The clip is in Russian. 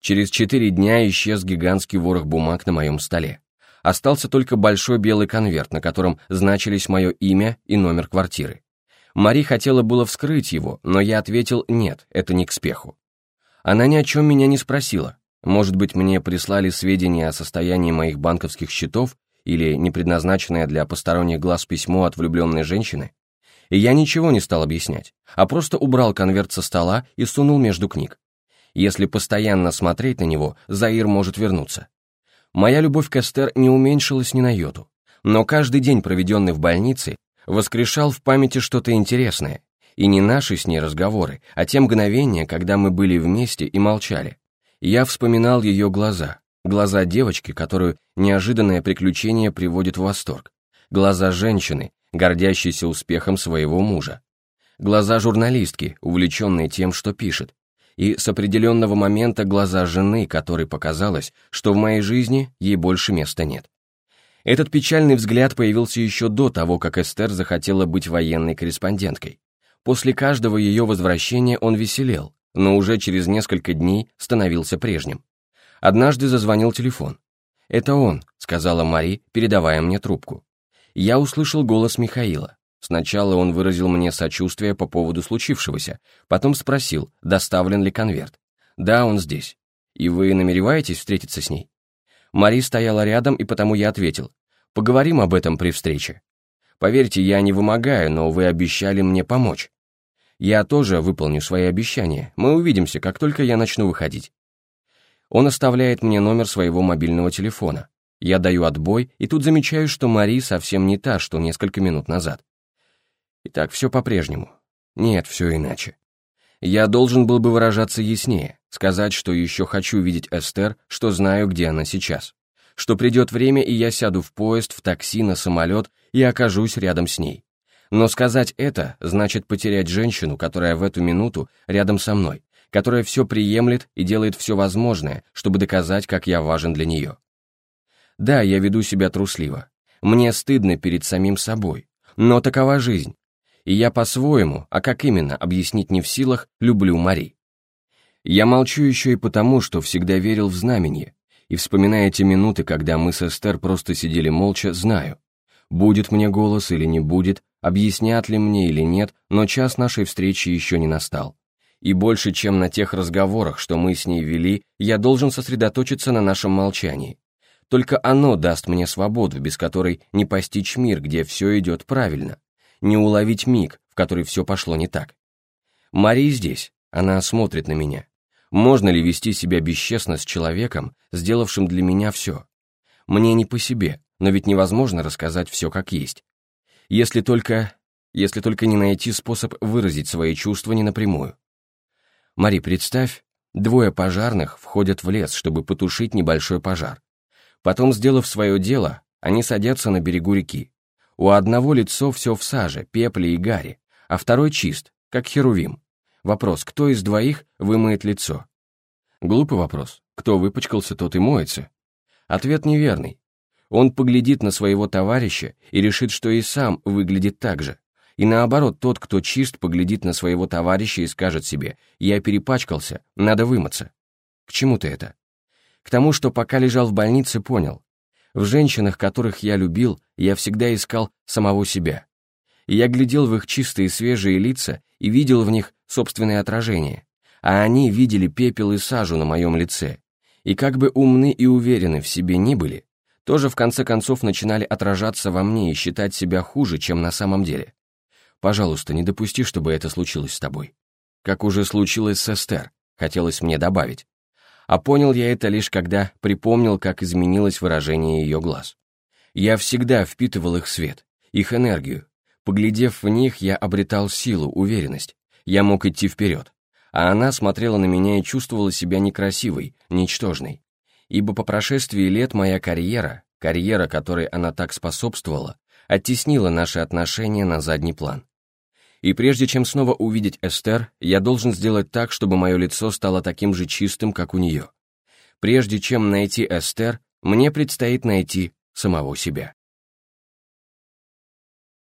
Через четыре дня исчез гигантский ворох бумаг на моем столе. Остался только большой белый конверт, на котором значились мое имя и номер квартиры. Мари хотела было вскрыть его, но я ответил «нет, это не к спеху». Она ни о чем меня не спросила. Может быть, мне прислали сведения о состоянии моих банковских счетов или непредназначенное для посторонних глаз письмо от влюбленной женщины? И я ничего не стал объяснять, а просто убрал конверт со стола и сунул между книг. Если постоянно смотреть на него, Заир может вернуться. Моя любовь к Эстер не уменьшилась ни на йоту, но каждый день, проведенный в больнице, воскрешал в памяти что-то интересное, и не наши с ней разговоры, а те мгновения, когда мы были вместе и молчали. Я вспоминал ее глаза, глаза девочки, которую неожиданное приключение приводит в восторг, глаза женщины, гордящейся успехом своего мужа, глаза журналистки, увлеченной тем, что пишет, и с определенного момента глаза жены, которой показалось, что в моей жизни ей больше места нет. Этот печальный взгляд появился еще до того, как Эстер захотела быть военной корреспонденткой. После каждого ее возвращения он веселел, но уже через несколько дней становился прежним. Однажды зазвонил телефон. «Это он», — сказала Мари, передавая мне трубку. Я услышал голос Михаила. Сначала он выразил мне сочувствие по поводу случившегося, потом спросил, доставлен ли конверт. «Да, он здесь. И вы намереваетесь встретиться с ней?» Мари стояла рядом, и потому я ответил, «Поговорим об этом при встрече. Поверьте, я не вымогаю, но вы обещали мне помочь. Я тоже выполню свои обещания, мы увидимся, как только я начну выходить». Он оставляет мне номер своего мобильного телефона. Я даю отбой, и тут замечаю, что Мари совсем не та, что несколько минут назад. Итак, все по-прежнему. Нет, все иначе. Я должен был бы выражаться яснее, сказать, что еще хочу видеть Эстер, что знаю, где она сейчас. Что придет время, и я сяду в поезд, в такси, на самолет и окажусь рядом с ней. Но сказать это значит потерять женщину, которая в эту минуту рядом со мной, которая все приемлет и делает все возможное, чтобы доказать, как я важен для нее. Да, я веду себя трусливо. Мне стыдно перед самим собой. Но такова жизнь. И я по-своему, а как именно, объяснить не в силах, люблю Мари. Я молчу еще и потому, что всегда верил в знамение, и вспоминая те минуты, когда мы с Эстер просто сидели молча, знаю, будет мне голос или не будет, объяснят ли мне или нет, но час нашей встречи еще не настал. И больше, чем на тех разговорах, что мы с ней вели, я должен сосредоточиться на нашем молчании. Только оно даст мне свободу, без которой не постичь мир, где все идет правильно, не уловить миг, в который все пошло не так. Мария здесь, она смотрит на меня. Можно ли вести себя бесчестно с человеком, сделавшим для меня все? Мне не по себе, но ведь невозможно рассказать все как есть. Если только... если только не найти способ выразить свои чувства не напрямую. Мари, представь, двое пожарных входят в лес, чтобы потушить небольшой пожар. Потом, сделав свое дело, они садятся на берегу реки. У одного лицо все в саже, пепле и гаре, а второй чист, как херувим. Вопрос, кто из двоих вымоет лицо? Глупый вопрос. Кто выпачкался, тот и моется. Ответ неверный. Он поглядит на своего товарища и решит, что и сам выглядит так же. И наоборот, тот, кто чист, поглядит на своего товарища и скажет себе «я перепачкался, надо вымыться». К чему ты это? К тому, что пока лежал в больнице, понял. В женщинах, которых я любил, я всегда искал самого себя. Я глядел в их чистые свежие лица и видел в них собственное отражение. А они видели пепел и сажу на моем лице. И как бы умны и уверены в себе ни были, тоже в конце концов начинали отражаться во мне и считать себя хуже, чем на самом деле. Пожалуйста, не допусти, чтобы это случилось с тобой. Как уже случилось с Эстер, хотелось мне добавить. А понял я это лишь когда припомнил, как изменилось выражение ее глаз. Я всегда впитывал их свет, их энергию. Поглядев в них, я обретал силу, уверенность. Я мог идти вперед. А она смотрела на меня и чувствовала себя некрасивой, ничтожной. Ибо по прошествии лет моя карьера, карьера, которой она так способствовала, оттеснила наши отношения на задний план. И прежде чем снова увидеть Эстер, я должен сделать так, чтобы мое лицо стало таким же чистым, как у нее. Прежде чем найти Эстер, мне предстоит найти самого себя.